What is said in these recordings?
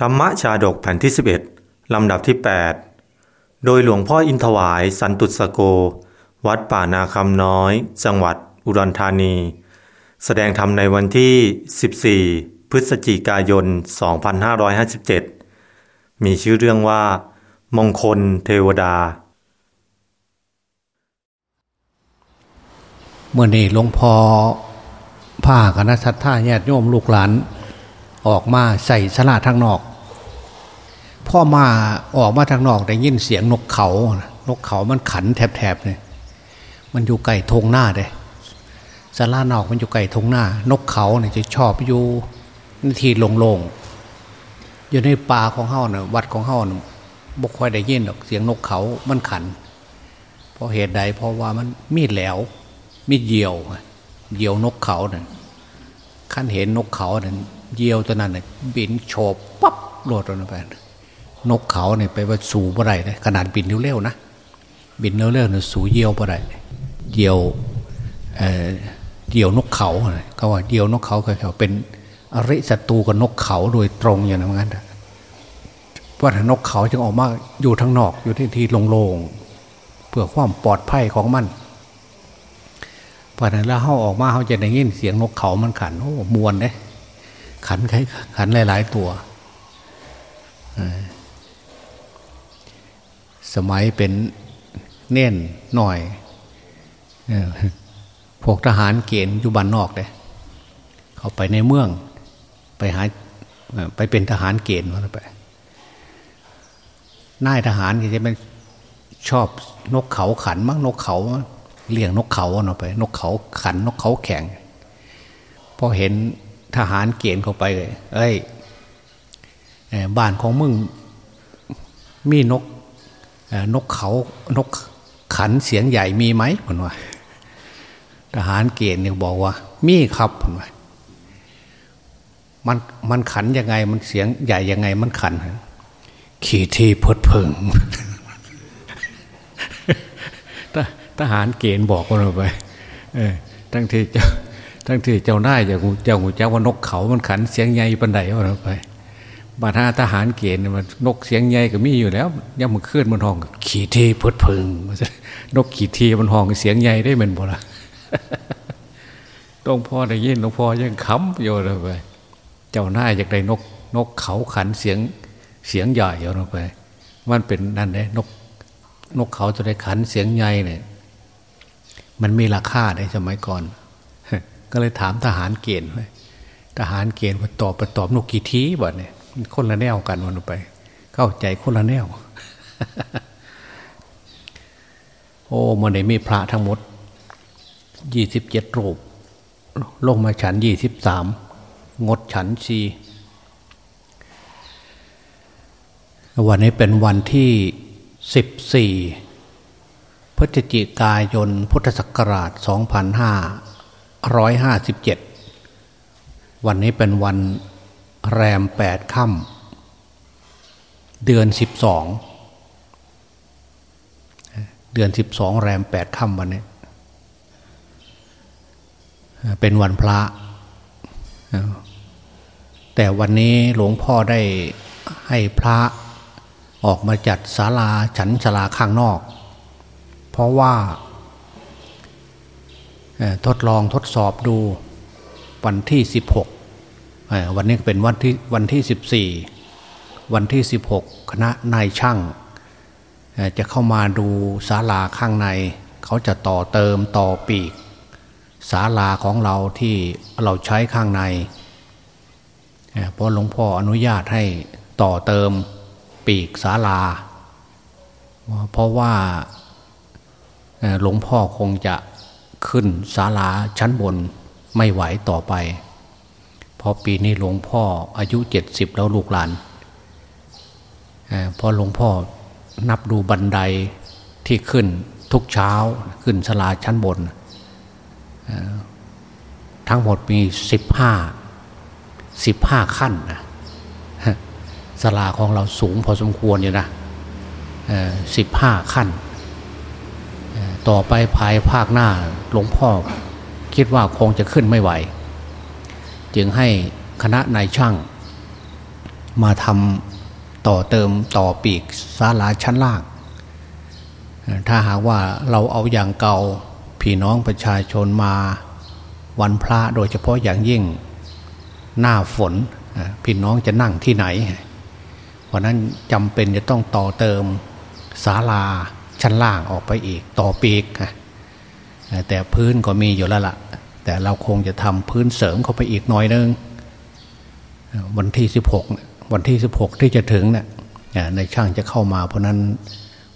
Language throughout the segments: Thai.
ธรรมชาดกแผ่นที่ 11 ลำดับที่ 8 โดยหลวงพ่ออินทวายสันตุสโก วัดป่านาคำน้อย จังหวัดอุดรธานี แสดงธรรมในวันที่ 14 พฤศจิกายน 2557 มีชื่อเรื่องว่า มงคลเทวดา เมื่อนี้หลวงพ่อผ้าคณะสัตยาญาติโยมลูกหลาน ออกมาใส่สลาทางนอก พ่อมาออกมาทางนอกได้ยินเสียงนกเขา นกเขามันขันแถบๆเนี่ยมันอยู่ไก่ทงหน้าเด้สลานอกมันอยู่ไก่ทงหน้า นกเขาเนี่ยจะชอบอยู่นทีโล่งๆอยู่ในป่าของเฮาเนี่ยวัดของเฮาเนี่ยบกค่อยได้ยินหรอกเสียงนกเขา มันขัน เพราะเหตุใดเพราะว่ามันมีดแหลวมีดเหยี่ยวเหยี่ยวนกเขาเนี่ยขั้นเห็นนกเขาเนี่ย เยี่ยวตัวนั้นเนี่ยบินโฉบปั๊บโดดลงไปนกเขาเนี่ยไปว่าสูบ่ได้เลยขนาดบินเร็วๆนะบินเร็วๆเนี่ยสูเยี่ยวบ่ได้เยี่ยวเอ่อเหยี่ยวนกเขาเนี่ยก็ว่าเยี่ยวนกเขาเขาเป็นอริศัตรูกับนกเขาโดยตรงอย่างนั้นงั้นเพราะนกเขาจึงออกมาอยู่ทางนอกอยู่ที่ที่โล่งๆเพื่อความปลอดภัยของมันพอนั้นแล้วเขาออกมาเขาจะได้ยินเสียงนกเขามันขันโอ้มวนเลย ขันขันหลาย ๆ ตัวสมัยเป็นเน่นหน่อยพวกทหารเกณฑ์อยู่บ้านนอกเลยเขาไปในเมือง ไปหาไปเป็นทหารเกณฑ์มาไปนายทหารก็จะเป็นชอบนกเขาขันมั้งนกเขาเลี้ยงนกเขาเนาะไป นกเขาขันนกเขาแข็งพอเห็น ทหารเกณฑ์เข้าไปเลยเอ้ยบ้านของมึงมีนกนกเขานกขันเสียงใหญ่มีไหมผมว่าทหารเกณฑ์เนี่ยบอกว่า มีครับผมว่ามันมันขันยังไงมันเสียงใหญ่ยังไงมันขันขี่ที่พดเพิงทหารเกณฑ์บอกเราไป เออทั้งที่เจ้า ทั้งที่เจ้าหน้าเจ้าหูเจ้าหูเจ้าว่านกเขามันขันเสียงใหญ่ปันใดว่าเราไปบาทาทหารเกณฑ์มันนกเสียงใหญ่ก็มีอยู่แล้วยังมันขึ้นมันห้องขี่ทีพดพึงนกขี่ทีมันห้องเสียงใหญ่ได้เหมือนบ่ละต้องพ่อได้ยินหลวงพ่อยังค้ำโยเราไปเจ้าหน้าอยากได้นกนกเขาขันเสียงเสียงใหญ่เราไปมันเป็นนั่นเลยนกนกเขาจะได้ขันเสียงใหญ่เนี่ยมันมีราคาในสมัยก่อน ก็เลยถามทหารเกณฑ์ทหารเกณฑ์มาตอบไปตอบนกกี่ทีบ่เนี่ยคนละแนวกันวันไป เข้าใจคนละแนว โอ้มันได้มีพระทั้งหมดยี่สิบเจ็ดรูปลงมาฉันยี่สิบสามงดฉันชีวันนี้เป็นวันที่สิบสี่พฤศจิกายนพุทธศักราช 2557วันนี้เป็นวันแรมแปดค่ำเดือนสิบสองเดือนสิบสองแรมแปดค่ำวันนี้ เป็นวันพระ แต่วันนี้หลวงพ่อได้ให้พระออกมาจัดศาลาฉันศาลาข้างนอก เพราะว่า ทดลองทดสอบดูวันที่ 16 วันนี้เป็นวันที่วันที่ 14 วันที่ 16 คณะนายช่าง จะเข้ามาดูศาลาข้างใน เขาจะต่อเติมต่อปีกศาลาของเราที่เราใช้ข้างในเพราะหลวงพ่ออนุญาตให้ต่อเติมปีกศาลา เพราะว่าหลวงพ่อคงจะ ขึ้นศาลาชั้นบนไม่ไหวต่อไป เพราะปีนี้หลวงพ่ออายุเจ็ดสิบแล้วลูกหลานพอหลวงพ่อนับดูบันไดที่ขึ้นทุกเช้าขึ้นศาลาชั้นบน ทั้งหมดมีสิบห้าสิบห้าขั้นนะศาลาของเราสูงพอสมควรอยู่นะสิบห้าขั้น ต่อไปภายภาคหน้าหลวงพ่อคิดว่าคงจะขึ้นไม่ไหว จึงให้คณะนายช่าง มาทำต่อเติมต่อปีกศาลาชั้นล่าง ถ้าหากว่าเราเอาอย่างเก่าพี่น้องประชาชนมาวันพระโดยเฉพาะอย่างยิ่งหน้าฝนพี่น้องจะนั่งที่ไหน เพราะนั้นจำเป็นจะต้องต่อเติมศาลา ชั้นล่างออกไปอีก ต่อปีกแต่พื้นก็มีอยู่แล้วละ่ะ แต่เราคงจะทำพื้นเสริมเข้าไปอีกหน่อยนึงวันที่สิบหกวันที่สิบหกที่จะถึงเนะี่ยในช่างจะเข้ามา เพราะนั้น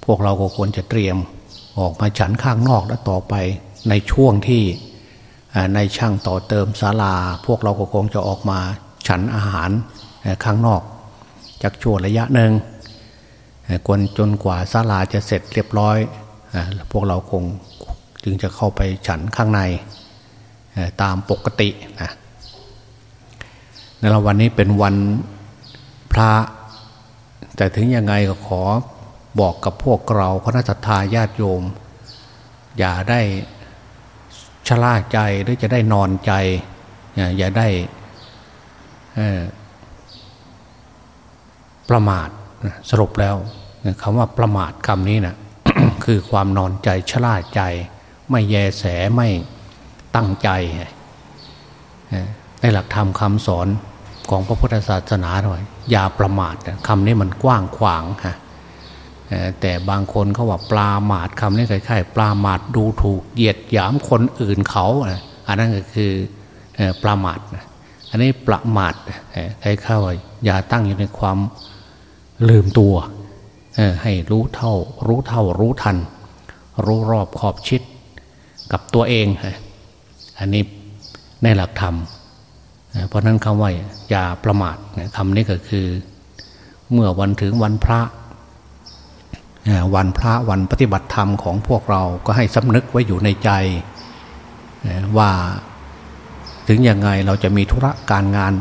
พวกเราก็ควรจะเตรียมออกมาฉันข้างนอกแล้วต่อไปในช่วงที่ในช่างต่อเติมศาลา พวกเราก็คงจะออกมาฉันอาหารข้างนอกจากช่วงระยะหนึ่ง กวนจนกว่าศาลาจะเสร็จเรียบร้อย พวกเราคงจึงจะเข้าไปฉันข้างในตามปกตินะในวันนี้เป็นวันพระ แต่ถึงยังไงก็ขอบอกกับพวกเราคณะทาญาติโยม อย่าได้ชะล่าใจหรือจะได้นอนใจ อย่าได้ประมาทสรุปแล้ว คำว่าประมาทคำนี้นะคือความนอนใจชะล่าใจ ไม่แยแสไม่ตั้งใจ ในหลักธรรมคำสอนของพระพุทธศาสนาหน่อยอย่าประมาทคำนี้มันกว้างขวางฮะแต่บางคนเขาว่าปลาหมาดคำนี้คล้ายๆปลาหมาดดูถูกเหยียดหยามคนอื่นเขาอันนั้นก็คือปลาหมาดอันนี้ประมาทคล้ายๆว่าอย่าตั้งอยู่ในความลืมตัว ให้รู้เท่า รู้เท่ารู้ทัน รู้รอบขอบชิดกับตัวเอง อันนี้ในหลักธรรม เพราะนั้นคำว่าอย่าประมาทคำนี้ก็คือ เมื่อวันถึงวันพระ วันพระวันปฏิบัติธรรมของพวกเราก็ให้สำนึกไว้อยู่ในใจว่าถึงยังไงเราจะมีธุระการงาน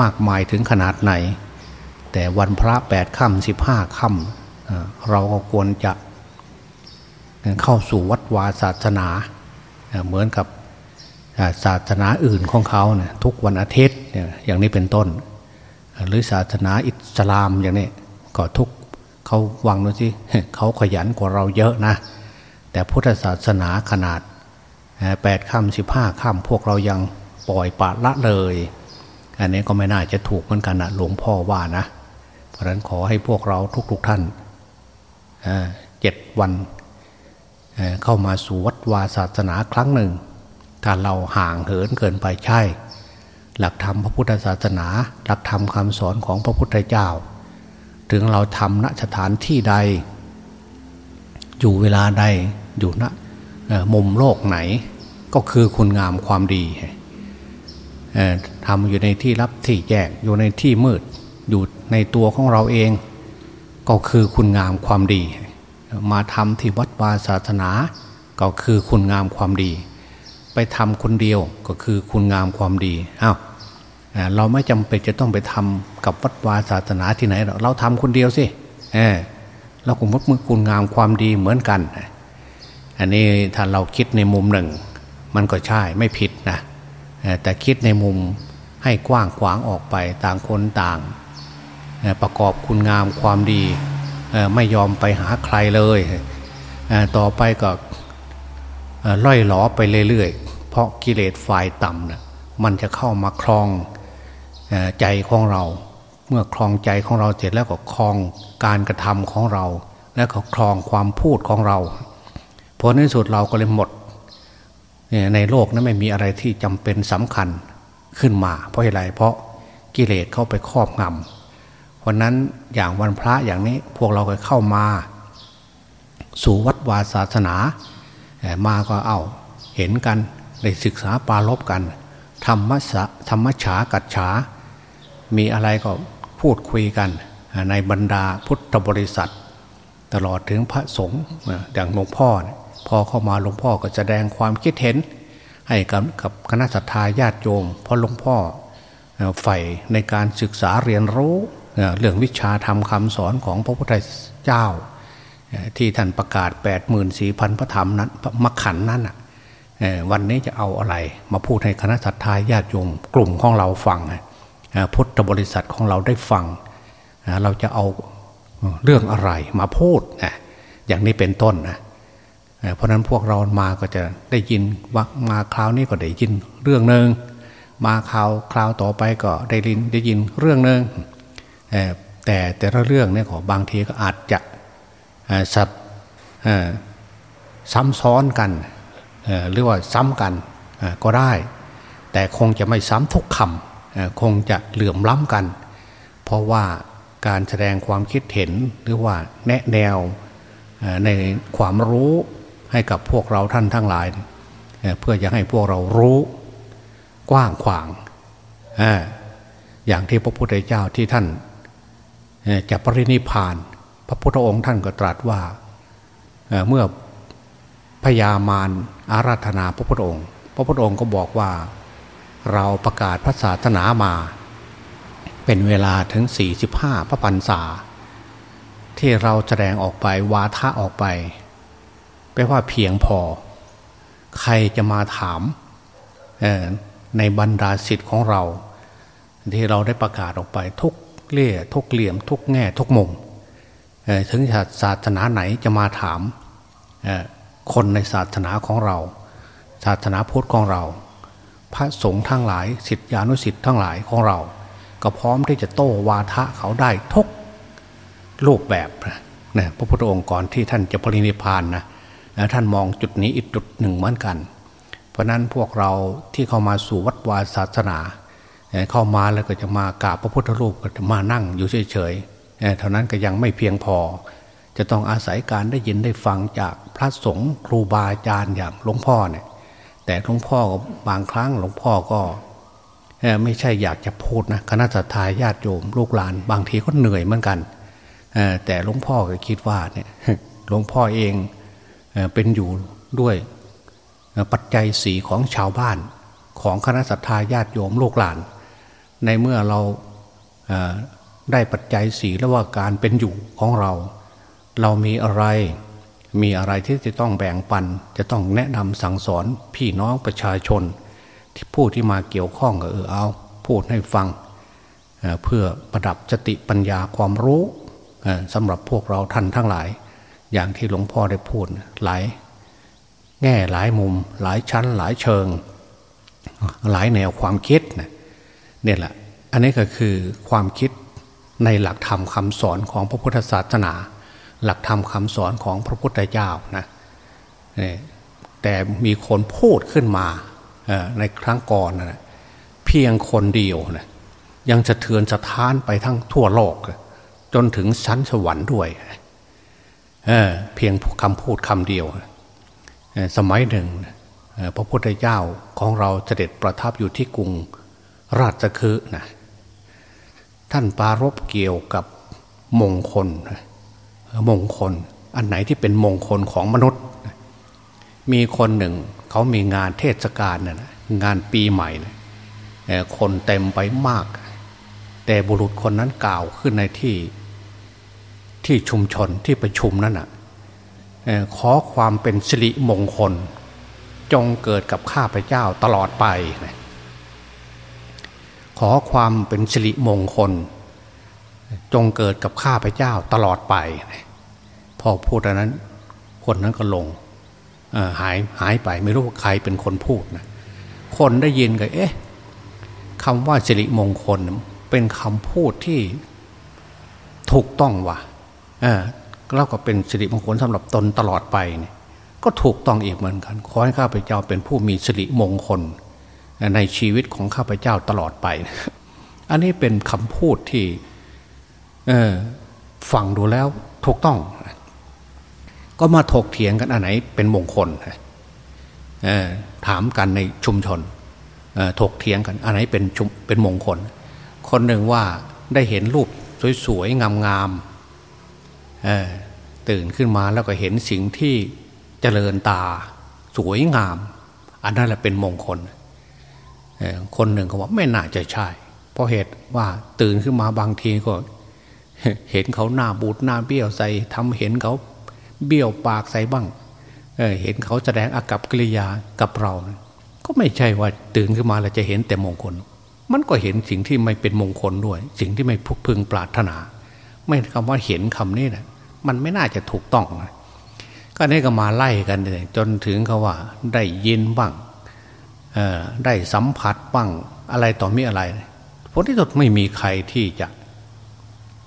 มากมายถึงขนาดไหน แต่วันพระแปดค่ำสิบห้าค่ำ เราก็ควรจะเข้าสู่วัดวาศาสนาเหมือนกับศาสนาอื่นของเขาเนี่ยทุกวันอาทิตย์อย่างนี้เป็นต้น หรือศาสนาอิสลามอย่างนี้ก็ทุกเขาวังดูสิเขาขยันกว่าเราเยอะนะ แต่พุทธศาสนาขนาดแปดค่ำสิบห้าค่ำพวกเรายังปล่อยปะละเลย อันนี้ก็ไม่น่าจะถูกเหมือนกันนะหลวงพ่อว่านะ เพราะฉะนั้นขอให้พวกเราทุกๆทท่าน เจ็ดวันเข้ามาสู่วัดวาศาสนาครั้งหนึ่ง ถ้าเราห่างเหินเกินไปใช่ หลักธรรมพระพุทธศาสนา หลักธรรมคำสอนของพระพุทธเจ้า ถึงเราทำณสถานที่ใด อยู่เวลาใดอยู่ณมุมโลกไหน ก็คือคุณงามความดีทำอยู่ในที่รับที่แยกอยู่ในที่มืด อยู่ในตัวของเราเอง ก็คือคุณงามความดี มาทำที่วัดวาศาสนา ก็คือคุณงามความดี ไปทำคนเดียวก็คือคุณงามความดีอ้าวเราไม่จำเป็นจะต้องไปทำกับวัดวาศาสนาที่ไหน เราทำคนเดียวสิเออเราคงวัดมือคุณงามความดีเหมือนกัน อันนี้ถ้าเราคิดในมุมหนึ่ง มันก็ใช่ไม่ผิดนะแต่คิดในมุมให้กว้างขวางออกไปต่างคนต่าง ประกอบคุณงามความดีไม่ยอมไปหาใครเลยต่อไปก็ล่อยหลอไปเรื่อยๆ เพราะกิเลสฝ่ายต่ำนะมันจะเข้ามาคลองใจของเรา เมื่อคลองใจของเราเสร็จแล้วก็คลองการกระทำของเรา แล้วก็คลองความพูดของเราผลในสุดเราก็เลยหมดในโลกนั้นไม่มีอะไรที่จำเป็นสำคัญขึ้นมา เพราะอะไรเพราะกิเลสเข้าไปครอบงำเพราะนั้นอย่างวันพระอย่างนี้พวกเราก็เข้ามา สู่วัดวาศาสนา มาก็เอาเห็นกันได้ศึกษาปาลบกันธรรมะธรรมฉากัจฉา มีอะไรก็พูดคุยกันในบรรดาพุทธบริษัท ตลอดถึงพระสงฆ์อย่างหลวงพ่อ พอเข้ามาหลวงพ่อก็แสดงความคิดเห็น ให้กับกับคณะสัตยาญาติโยมเพราะหลวงพ่อใฝ่ในการศึกษาเรียนรู้ เรื่องวิชาธรรมคำสอนของพระพุทธเจ้า ที่ท่านประกาศ 8 4 0 0 0 พระธรรมนั้นมขันนั้นวันนี้จะเอาอะไร มาพูดให้คณะสัตยาญาติโยมกลุ่มของเราฟังพุทธบริษัทของเราได้ฟัง เราจะเอาเรื่องอะไรมาพูดนะอย่างนี้เป็นต้นนะเพราะนั้นพวกเรามาก็จะได้ยินว่ามาคราวนี้ก็ได้ยินเรื่องหนึ่งมาคราวคราวต่อไปก็ได้ยินได้ยินเรื่องหนึ่ง แต่แต่ละเรื่องเนี่ยขอบางทีก็อาจจะสับซ้ำซ้อนกันหรือว่าซ้ำกันก็ได้ แต่คงจะไม่ซ้ำทุกคำคงจะเหลื่อมล้ำกัน เพราะว่าการแสดงความคิดเห็นหรือว่าแนะแนวในความรู้ให้กับพวกเราท่านทั้งหลาย เพื่อจะให้พวกเรารู้กว้างขวาง อย่างที่พระพุทธเจ้าที่ท่าน จะปรินิพาน พระพุทธองค์ท่านก็ตรัสว่าเมื่อพญามารอาราธนาพระพุทธองค์ พระพุทธองค์ก็บอกว่าเราประกาศพระศาสนามา เป็นเวลาถึง 45 พระปันษา ที่เราแสดงออกไปวาทะออกไปแปลว่าเพียงพอ ใครจะมาถามในบรรดาสิทธิ์ของเรา ที่เราได้ประกาศออกไปทุก เล่ทุกเหลี่ยม ทุกแง่ทุกมุมถึงศาสนาไหนจะมาถามคนในศาสนาของเรา ศาสนาพุทธของเรา พระสงฆ์ทั้งหลายสิทธิอนุสิทธิ์ทั้งหลายของเรา ก็พร้อมที่จะโต้วาทะเขาได้ทุกรูปแบบนะพระพุทธองค์ก่อนที่ท่านจะปรินิพานนะท่านมองจุดนี้อีกจุดหนึ่งเหมือนกัน เพราะนั้นพวกเราที่เข้ามาสู่วัดวาศาสนา เข้ามาแล้วก็จะมากราบพระพุทธรูปก็จะมานั่งอยู่เฉยๆเท่านั้นก็ยังไม่เพียงพอ จะต้องอาศัยการได้ยินได้ฟังจากพระสงฆ์ครูบาอาจารย์อย่างหลวงพ่อเนี่ยแต่หลวงพ่อบางครั้งหลวงพ่อก็ไม่ใช่อยากจะพูดนะคณะสัตยาญาติโยมลูกหลาน บางทีก็เหนื่อยเหมือนกันแต่หลวงพ่อก็คิดว่าเนี่ยหลวงพ่อเองเป็นอยู่ด้วยปัจจัยสีของชาวบ้านของคณะสัตยาญาติโยมลูกหลาน ในเมื่อเราได้ปัจจัยสีแล้วว่าการเป็นอยู่ของเรา เรามีอะไร มีอะไรที่จะต้องแบ่งปัน จะต้องแนะนำสั่งสอนพี่น้องประชาชน ที่ผู้ที่มาเกี่ยวข้องก็เออเอา พูดให้ฟังเเพื่อประดับสติปัญญาความรู้สำหรับพวกเราท่านทั้งหลาย อย่างที่หลวงพ่อได้พูดหลายแง่หลายมุม หลายชั้นหลายเชิง หลายแนวความคิด เนี่ยแหละอันนี้ก็คือความคิดในหลักธรรมคำสอนของพระพุทธศาสนา หลักธรรมคำสอนของพระพุทธเจ้านะแต่มีคนพูดขึ้นมาในครั้งก่อนนะเพียงคนเดียวนะยังจะเทือนสะท้านไปทั้งทั่วโลก จนถึงชั้นสวรรค์ด้วยเเพียงคำพูดคำเดียว สมัยหนึ่งพระพุทธเจ้าของเราเสด็จประทับอยู่ที่กรุง ราชคฤห์นะท่านปารบเกี่ยวกับมงคล มงคล อันไหนที่เป็นมงคลของมนุษย์ มีคนหนึ่ง เขามีงานเทศกาลนะงานปีใหม่นะคนเต็มไปมาก แต่บุรุษคนนั้นกล่าวขึ้นในที่ที่ชุมชนที่ประชุมนั้นนะขอความเป็นสิริมงคล จงเกิดกับข้าพเจ้าตลอดไปนะ ขอความเป็นสิริมงคล จงเกิดกับข้าพเจ้าตลอดไป พอพูดอันั้น คนนั้นก็ลงหายหายไปไม่รู้ว่าใครเป็นคนพูดนะคนได้ยินก็ เอ๊ะคำว่าสิริมงคล เป็นคำพูดที่ถูกต้องว่ะแล้วก็เป็นสิริมงคลสำหรับตนตลอดไปเนี่ยก็ถูกต้องอีกเหมือนกัน ขอให้ข้าพเจ้าเป็นผู้มีสิริมงคล ในชีวิตของข้าพเจ้าตลอดไป อันนี้เป็นคำพูดที่ฟังดูแล้วถูกต้อง ก็มาถกเถียงกันอันไหนเป็นมงคลถามกันในชุมชนถกเถียงกันอันไหนเป็นเป็นมงคล คนหนึ่งว่าได้เห็นรูปสวยๆ งามๆตื่นขึ้นมาแล้วก็เห็นสิ่งที่เจริญตาสวยงาม อันนั้นแหละเป็นมงคล คนหนึ่งเขาบอกไม่น่าจะใช่ เพราะเหตุว่าตื่นขึ้นมาบางทีก็ เห็นเขาหน้าบูดหน้าเบี้ยวใส่ทำเห็นเขาเบี้ยวปากใส่บ้างเเห็นเขาแสดงอากับกิริยากับเรา ก็ไม่ใช่ว่าตื่นขึ้นมาแล้วจะเห็นแต่มงคล มันก็เห็นสิ่งที่ไม่เป็นมงคลด้วย สิ่งที่ไม่พึงปรารถนา ไม่คำว่าเห็นคำนี้นะมันไม่น่าจะถูกต้องนะก็นี่ก็มาไล่กันเลยจนถึงเขาว่าได้ยินบ้าง ได้สัมผัสบ้างอะไรต่อมีอะไรผลที่สุดไม่มีใครที่จะ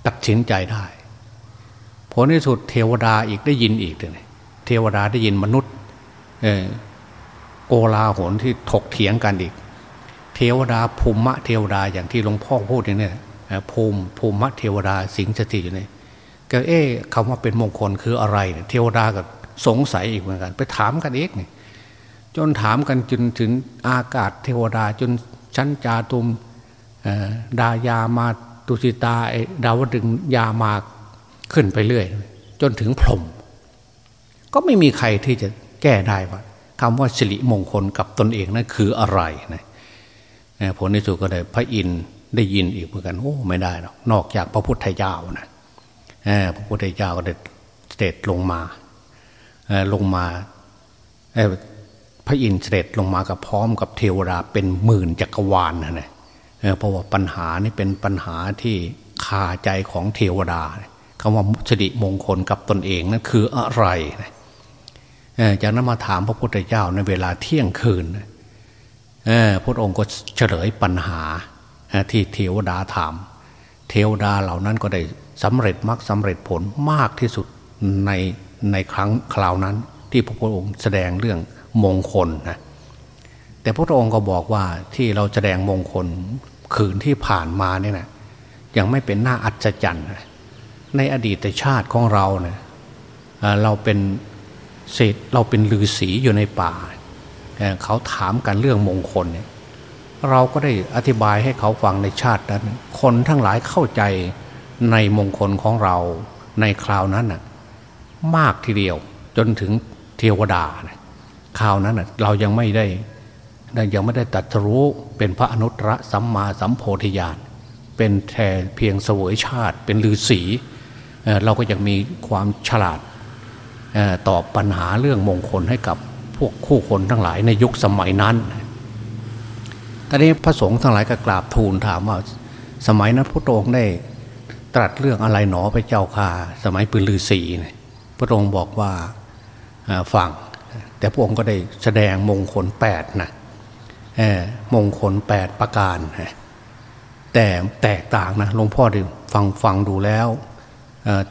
ตัดสินใจได้ผลที่สุดเทวดาอีกได้ยินอีกเลยเทวดาได้ยินมนุษย์โกลาหลที่ถกเถียงกันอีก เทวดาภูมิเทวดาอย่างที่หลวงพ่อพูดอย่างนี้ภูมิภูมิเทวดาสิงสถิตอยู่นี่ก็เอ๊ะคำว่าเป็นมงคลคืออะไรเนี่ยเทวดาก็สงสัยอีกเหมือนกัน ไปถามกันเองเนี่ จนถามกันจนถึงอากาศเทวดาจนชั้นจาตุมดายามาตุสิตาดาวดึงยามาขึ้นไปเรื่อย จนถึงพรมก็ไม่มีใครที่จะแก้ได้ว่าคำว่าสิริมงคลกับตนเองนั้นคืออะไรนะผลในสุดก็ได้พระอินทได้ยินอีกเหมือนกันโอ้ไม่ได้หรอกนอกจากพระพุทธเจ้านะพระพุทธเจ้าก็เด็ดเสด็จลงมาลงมา พระอินทร์เสด็จลงมากับพร้อมกับเทวดาเป็นหมื่นจักรวาลนะเนี่ยเพราะว่าปัญหานี่เป็นปัญหาที่คาใจของเทวดาคำว่าสิริมงคลกับตนเองนั่นคืออะไรจากนั้นมาถามพระพุทธเจ้าในเวลาเที่ยงคืนพระองค์ก็เฉลยปัญหาที่เทวดาถาม เทวดาเหล่านั้นก็ได้สำเร็จมรรคสาเร็จผลมากที่สุดในในครั้งคราวนั้น ที่พระพุทธองค์แสดงเรื่อง มงคลนะแต่พระองค์ก็บอกว่าที่เราแสดงมงคลคืนที่ผ่านมาเนี่ยนะยังไม่เป็นหน้าอัศจรรย์ในอดีตชาติของเราเนี่ยเราเป็นเศษเราเป็นลือศีอยู่ในป่า เขาถามกันเรื่องมงคลเนี่ยเราก็ได้อธิบายให้เขาฟังในชาตินั้น คนทั้งหลายเข้าใจในมงคลของเราในคราวนั้นน่ะมากทีเดียวจนถึงเทวดานะ คราวนั้นเรายังไม่ได้ยังไม่ได้ตัดรู้เป็นพระอนุตตรสัมมาสัมโพธิญาณเป็นแท่เพียงเสวยชาติ เป็นฤาษีเราก็ยังมีความฉลาดตอบปัญหาเรื่องมงคลให้กับพวกคู่คนทั้งหลายในยุคสมัยนั้นตอนนี้พระสงฆ์ทั้งหลายก็กราบทูลถามว่า สมัยนั้นพระองค์ได้ตรัสเรื่องอะไรหนอไปเจ้าค่าสมัยปืนลือศรีพระองค์บอกว่าฟัง แต่พระองค์ก็ได้แสดงมงคลแปดนะมงคลแปดประการ แต่แตกต่างนะหลวงพ่อได้ฟังฟังดูแล้ว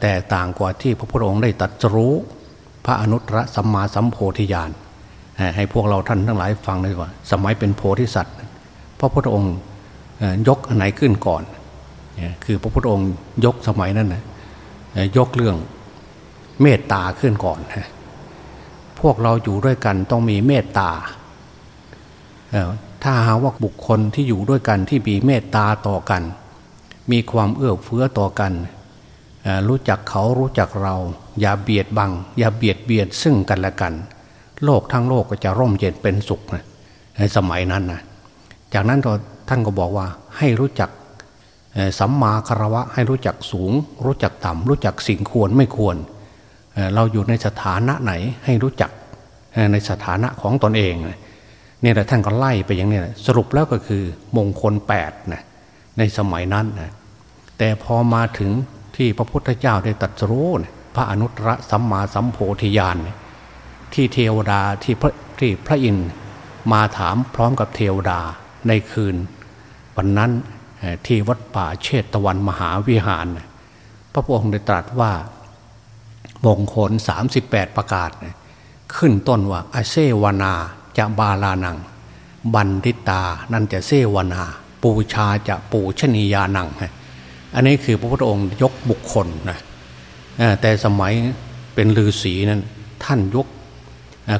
แตกต่างกว่าที่พระพุทธองค์ได้ตรัสรู้พระอนุตตรสัมมาสัมโพธิญาณให้พวกเราท่านทั้งหลายฟังเลยว่า สมัยเป็นโพธิสัตว์พระพุทธองค์ยกอันไหนขึ้นก่อน คือพระพุทธองค์ยกสมัยนั้นนะยกเรื่องเมตตาขึ้นก่อน พวกเราอยู่ด้วยกันต้องมีเมตตาถ้าหาว่าบุคคลที่อยู่ด้วยกันที่มีเมตตาต่อกัน มีความเอื้อเฟื้อต่อกัน รู้จักเขารู้จักเรา อย่าเบียดบัง อย่าเบียดเบียนซึ่งกันและกัน โลกทั้งโลกก็จะร่มเย็นเป็นสุขนะในสมัยนั้นนะจากนั้นท่านก็บอกว่าให้รู้จักสัมมาคารวะให้รู้จักสูง รู้จักต่ำรู้จักสิ่งควรไม่ควร เราอยู่ในสถานะไหนให้รู้จักในสถานะของตนเองเนี่แหละท่านก็ไล่ไปอย่างนี้สรุปแล้วก็คือมงคลแปดนะในสมัยนั้นนะแต่พอมาถึงที่พระพุทธเจ้าได้ตรัสรู้พระอนุตตรสัมมาสัมโพธิญาณที่เทวดาที่พระที่พระอินทร์มาถามพร้อมกับเทวดาในคืน วันนั้นที่วัดป่าเชตตะวันมหาวิหาร พระองค์ได้ตรัสว่า มงคล 38 ประกาศ ขึ้นต้นว่าอเซวนาจะบาลานัง บันทิตานั่นจะเซวนา ปูชาจะปูชนียานัง อันนี้คือพระพุทธองค์ยกบุคคลนะแต่สมัยเป็นฤาษีนั้นท่านยก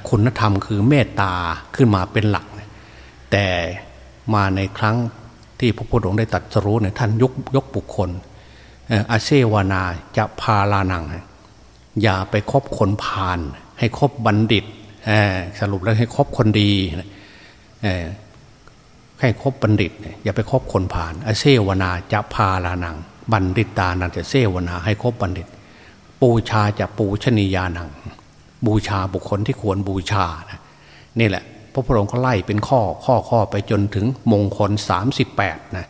คุณธรรมคือเมตตาขึ้นมาเป็นหลัก แต่มาในครั้งที่พระพุทธองค์ได้ตัดสรู้เนี่ยท่านยกยกบุคคลอาเซวนาจะพาลานัง อย่าไปคบคนพาลให้คบบัณฑิตสรุปแล้วให้คบคนดีให้คบบัณฑิต อย่าไปคบคนผ่านอเซวนาจะพาลานัง บัณฑิตตานันจะเซวนาให้คบบัณฑิต ปูชาจะปูชนียานัง บูชาบุคคลที่ควรบูชานะนี่แหละ พระพุทธองค์ก็ไล่เป็นข้อข้อข้อไปจนถึงมงคล 38นะ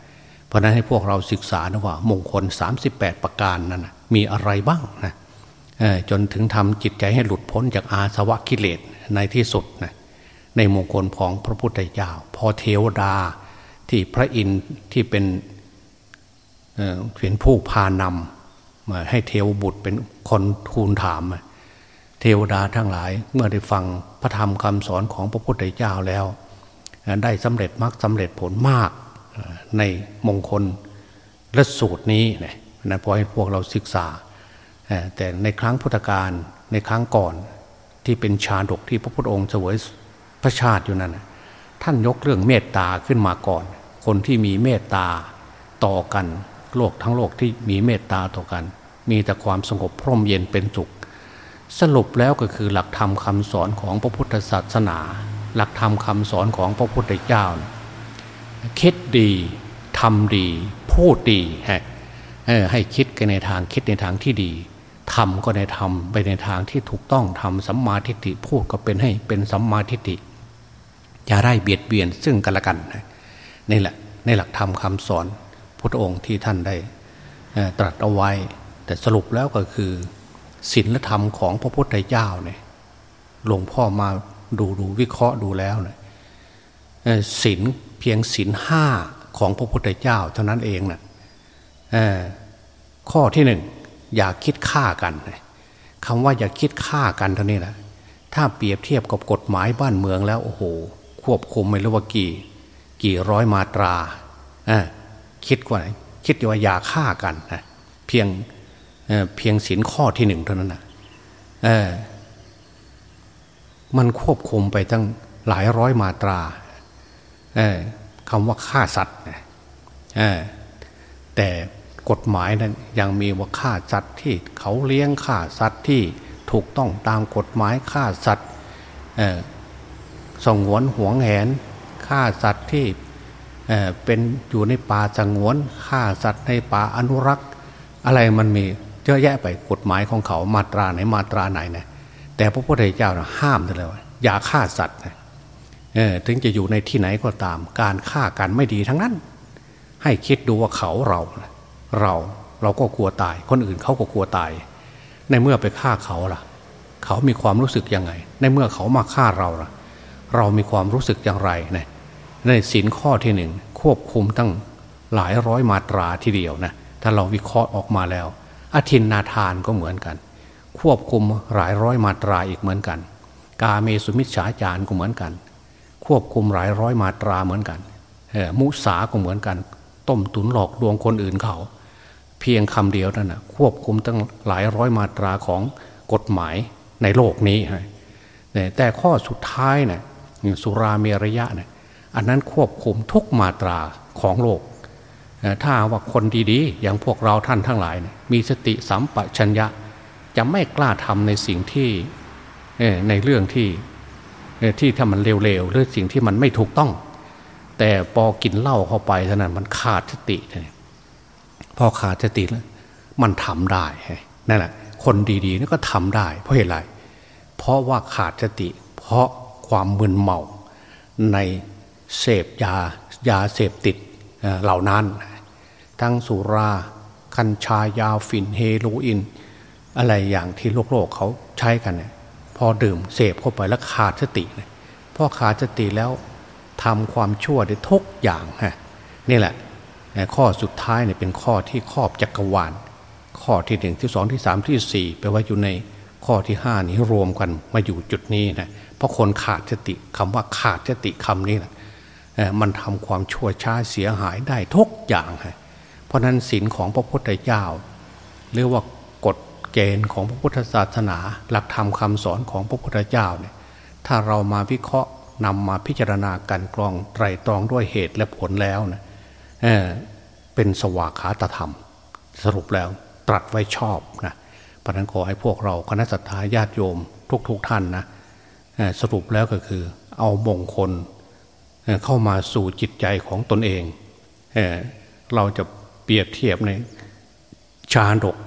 เพราะนั้นให้พวกเราศึกษานะว่ามงคล 38 ประการนั้นนะมีอะไรบ้างนะ จนถึงทำจิตใจให้หลุดพ้นจากอาสวะกิเลสในที่สุดนะในมงคลของพระพุทธเจ้า พอเทวดาที่พระอินทร์ที่เป็นเป็นผู้พานำให้เทวบุตรเป็นคนทูลถาม เทวดาทั้งหลายเมื่อได้ฟังพระธรรมคำสอนของพระพุทธเจ้าแล้ว ได้สำเร็จมรรคสำเร็จผลมากในมงคลและสูตรนี้นะพอให้พวกเราศึกษา แต่ในครั้งพุทธกาลในครั้งก่อนที่เป็นชาดกที่พระพุทธองค์เสวยพระชาติอยู่นั้นท่านยกเรื่องเมตตาขึ้นมาก่อน คนที่มีเมตตาต่อกัน โลกทั้งโลกที่มีเมตตาต่อกัน มีแต่ความสงบพร่มเย็นเป็นสุข สรุปแล้วก็คือหลักธรรมคาสอนของพระพุทธศาสนา หลักธรรมคาสอนของพระพุทธเจ้าคิดดีทำดี พูดดีให้คิดกันในทางคิดในทางที่ดี ทำก็ในทำไปในทางที่ถูกต้องทำสัมมาทิฏฐิพูดก็เป็นให้เป็นสัมมาทิฏฐิอย่าได้เบียดเบียนซึ่งกันและกันนี่แหละในหลักธรรมคาสอนพระองค์ที่ท่านได้ตรัสเอาไว้ แต่สรุปแล้วก็คือศีลธรรมของพระพุทธเจ้าเนี่ยหลวงพ่อมาดูดูวิเคราะห์ดูแล้วเนี่ยศีลเพียงศีลห้าของพระพุทธเจ้า เท่านั้นเองนะ่ะข้อที่หนึ่ง อย่าคิดฆ่ากันคำว่าอย่าคิดฆ่ากันเท่านี้แหละถ้าเปรียบเทียบกับกฎหมายบ้านเมืองแล้วโอ้โห ควบคุมไม่รู้ว่ากี่ กี่ร้อยมาตราคิดว่าคิดว่าอย่าฆ่ากันนะเพียงเพียงศีลข้อที่หนึ่งเท่านั้นนะมันควบคุมไปตั้งหลายร้อยมาตราคำว่าฆ่าสัตว์แต่ กฎหมายนั้นยังมีว่าฆ่าสัตว์ที่เขาเลี้ยงฆ่าสัตว์ที่ถูกต้องตามกฎหมายฆ่าสัตว์สงวนห่วงแหนฆ่าสัตว์ที่เป็นอยู่ในป่าสงวนฆ่าสัตว์ในป่าอนุรักษ์ อะไรมันมีเยอะแยะไปกฎหมายของเขามาตราไหนมาตราไหนนะแต่พระพุทธเจ้าห้ามเลยว่าอย่าฆ่าสัตว์นะถึงจะอยู่ในที่ไหนก็ตาม การฆ่ากันไม่ดีทั้งนั้น ให้คิดดูว่าเขาเรา เราเราก็กลัวตาย คนอื่นเขาก็กลัวตาย ในเมื่อไปฆ่าเขาล่ะ เขามีความรู้สึกยังไง ในเมื่อเขามาฆ่าเราล่ะ เรามีความรู้สึกอย่างไรเนี่ยในสินข้อที่หนึ่งควบคุมตั้งหลายร้อยมาตราทีเดียวนะถ้าเราวิเคราะห์ออกมาแล้วอธินนาทานก็เหมือนกัน ควบคุมหลายร้อยมาตราอีกเหมือนกัน กาเมสุมิชฌาจารก็เหมือนกัน ควบคุมหลายร้อยมาตราเหมือนกันมุสาก็เหมือนกัน ต้มตุนหลอกดวงคนอื่นเขา เพียงคำเดียวนั่นนะควบคุมตั้งหลายร้อยมาตราของกฎหมายในโลกนี้แต่ข้อสุดท้ายนะ่ะสุราเมรยะนะอันนั้นควบคุมทุกมาตราของโลก ถ้าว่าคนดีๆ อย่างพวกเราท่านทั้งหลายมีสติสัมปชัญญะ จะไม่กล้าทำในสิ่งที่ในเรื่องที่ที่ถ้ามันเร็วๆหรือสิ่งที่มันไม่ถูกต้อง แต่พอกินเหล้าเข้าไปเท่านั้นมันขาดสติพ อขาดสติแล้วมันทำได้นั่นแหละคนดีๆนี่ก็ทำได้ เพราะเหตุไรเพราะว่าขาดสติ เพราะความมึนเมาในเสพยายาเสพติดเหล่านั้น ทั้งสุราคัญชายาฝิ่นเฮโรอีนอะไรอย่างที่โลกโลกเขาใช้กันเนี่ยพอดื่มเสพเข้าไปแล้วขาดสติเนี่ยพอขาดสติแล้วทำความชั่วได้ทุกอย่างฮะนี่แหละ ข้อสุดท้ายเนี่ยเป็นข้อที่ครอบจักรวาล ข้อที่หนึ่งที่สองที่สามที่สี่แปลว่าอยู่ในข้อที่ห้านี้รวมกันมาอยู่จุดนี้นะเพราะคนขาดสติคำว่าขาดสติคำนี้แหละมันทำความชั่วช้าเสียหายได้ทุกอย่างเพราะนั้นศีลของพระพุทธเจ้าหรือว่ากฎเกณฑ์ของพระพุทธศาสนา หลักธรรมคาสอนของพระพุทธเจ้าเนี่ยถ้าเรามาวิเคราะห์นำมาพิจารณาการกรองไตรตรองด้วยเหตุและผลแล้วนะ เป็นสวากขาตธรรม สรุปแล้วตรัสไว้ชอบนะพระนั้นขอให้พวกเราคณะสัตยาญาติโยมทุกๆทท่านนะสรุปแล้วก็คือ เอามงคลเข้ามาสู่จิตใจของตนเองเเราจะเปรียบเทียบในชาดก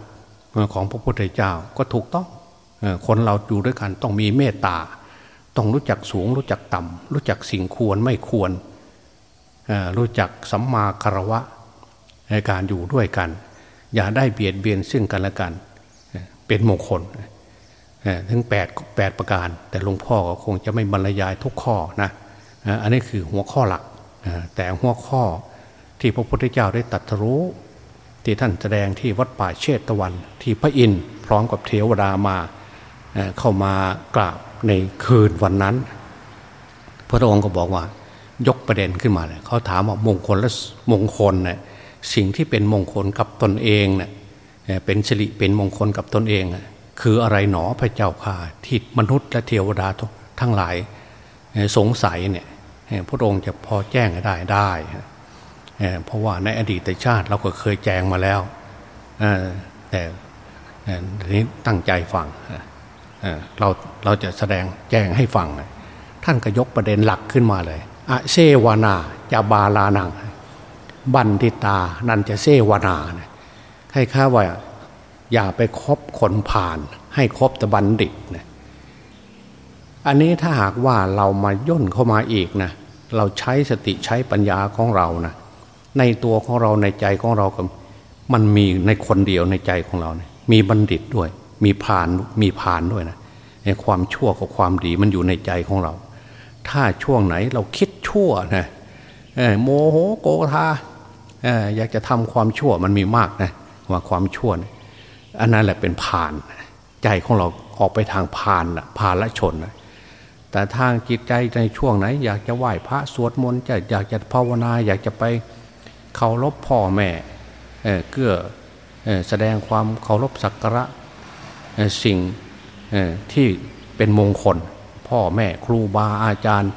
ของพระพุทธเจ้าก็ถูกต้องคนเราอยู่ด้วยกันต้องมีเมตตา ต้องรู้จักสูงรู้จักต่ำรู้จักสิ่งควรไม่ควร รู้จักสัมมาคารวะในการอยู่ด้วยกัน อย่าได้เบียดเบียนซึ่งกันและกัน เป็นมงคลถึงแปดแปดประการ แต่หลวงพ่อก็คงจะไม่บรรยายทุกข้อนะอันนี้คือหัวข้อหลัก แต่หัวข้อที่พระพุทธเจ้าได้ตัดรู้ ที่ท่านแสดงที่วัดป่าเชตตะวัน ที่พระอินทร์พร้อมกับเทวดามาเข้ามากราบในคืนวันนั้น พระองค์ก็บอกว่า ยกประเด็นขึ้นมาเลยเขาถามว่ามงคลและมงคลเนี่ยสิ่งที่เป็นมงคลกับตนเองเนี่ยเป็นสิริเป็นมงคลกับตนเองคืออะไรหนอพระเจ้าข่าที่มนุษย์และเทวดาทั้งหลายสงสัยเนี่ยพระองค์จะพอแจ้งได้ได้เพราะว่าในอดีตชาติเราก็เคยแจ้งมาแล้วแต่นี้ตั้งใจฟังเราเราจะแสดงแจ้งให้ฟังท่านก็ยกประเด็นหลักขึ้นมาเลย อะเซวนาจะบาลานัง บันทิตา นันจะเซวนาให้ข้าว่า อย่าไปคบคนผ่าน ให้คบแต่บัณฑิตนะอันนี้ถ้าหากว่าเรามาย่นเข้ามาอีกนะเราใช้สติใช้ปัญญาของเรานะในตัวของเราในใจของเราก็มันมีในคนเดียวในใจของเราเนี่ยมีบัณฑิตด้วย มีผ่านมีผ่านด้วยนะในความชั่วกับความดีมันอยู่ในใจของเรา ถ้าช่วงไหนเราคิดชั่วนะโมโหโกธาอยากจะทำความชั่วมันมีมากนะว่าความชั่วนะอันนั้นแหละเป็นผ่าน ใจของเราออกไปทางผ่านละผ่านละชนนะแต่ทางจิตใจในช่วงไหน อยากจะไหว้พระสวดมนต์จะอยากจะภาวนา อยากจะไปเคารพพ่อแม่เกื้อแสดงความเคารพสักการะสิ่งที่เป็นมงคล พ่อแม่ครูบาอาจารย์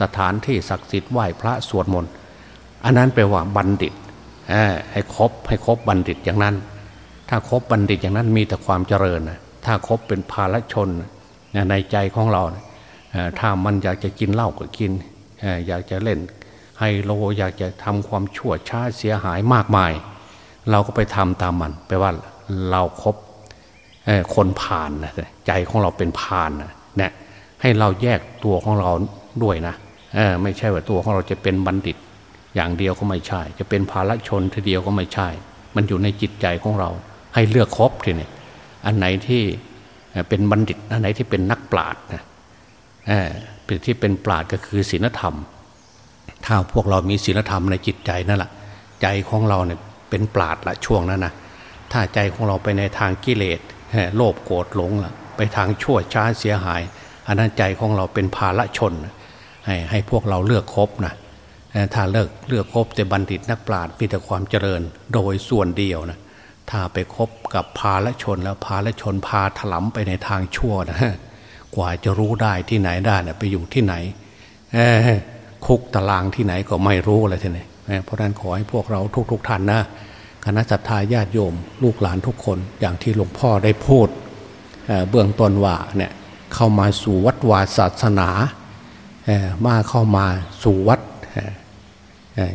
สถานที่ศักดิ์สิทธิ์ไหว้พระสวดมนต์อันนั้นแปลว่าบัณฑิตให้ครบให้ครบบัณฑิตอย่างนั้น ถ้าครบบัณฑิตอย่างนั้นมีแต่ความเจริญนะถ้าครบเป็นภาลชนในใจของเราถ้ามันอยากจะกินเหล้าก็กินอยากจะเล่นไฮโลอยากจะทำความชั่วช้าเสียหายมากมาย เราก็ไปทำตามมันแปลว่าเราครบคนผ่านนะใจของเราเป็นผ่านนะเนี่ย ให้เราแยกตัวของเราด้วยนะไม่ใช่ว่าตัวของเราจะเป็นบัณฑิต อย่างเดียวก็ไม่ใช่ จะเป็นภาลชนทีเดียวก็ไม่ใช่ มันอยู่ในจิตใจของเรา ให้เลือกครบทีนี้อันไหนที่เป็นบัณฑิตอันไหนที่เป็นนักปราชญ์นะเป็นที่เป็นปราดก็คือศีลธรรม ถ้าพวกเรามีศีลธรรมในจิตใจนั่นแหละใจของเราเนี่ยเป็นปราดละช่วงนั้นนะถ้าใจของเราไปในทางกิเลสโลภโกรธหลงละไปทางชั่วช้าเสียหาย อันนั้นใจของเราเป็นภาละชน ให้ให้พวกเราเลือกคบนะถ้าเลิกเลือกคบแต่บัณฑิตนักปราชญ์มีแต่ความเจริญโดยส่วนเดียวนะถ้าไปคบกับภาละชนแล้วภาละชนพาถลำไปในทางชั่วนะกว่าจะรู้ได้ที่ไหนได้นะไปอยู่ที่ไหนคุกตารางที่ไหนก็ไม่รู้อะไรทีนี้เพราะนั้นขอให้พวกเราทุกๆทท่านนะคณะสัตยาญาติโยม ลูกหลานทุกคนอย่างที่หลวงพ่อได้พูดเบื้องต้นว่าเนี่ย เข้ามาสู่วัดวาศาสนามาเข้ามาสู่วัด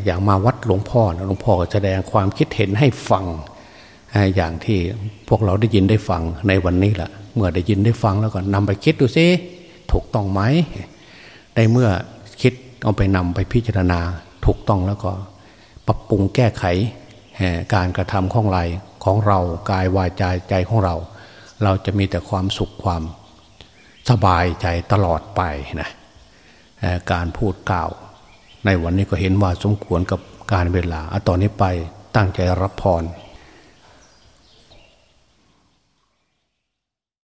อย่างมาวัดหลวงพ่อหลวงพ่อแสดงความคิดเห็นให้ฟังอย่างที่พวกเราได้ยินได้ฟังในวันนี้แหละเมื่อได้ยินได้ฟังแล้วก็นำไปคิดดูซิถูกต้องไหมในเมื่อคิดเอาไปนำไปพิจารณาถูกต้องแล้วก็ปรับปรุงแก้ไขการกระทำของไรของเรากายวาจาใจของเรา เราจะมีแต่ความสุขความ สบายใจตลอดไปนะการพูดกล่าว ในวันนี้ก็เห็นว่าสมควรกับการเวลาเอาตอนนี้ไปตั้งใจรับพร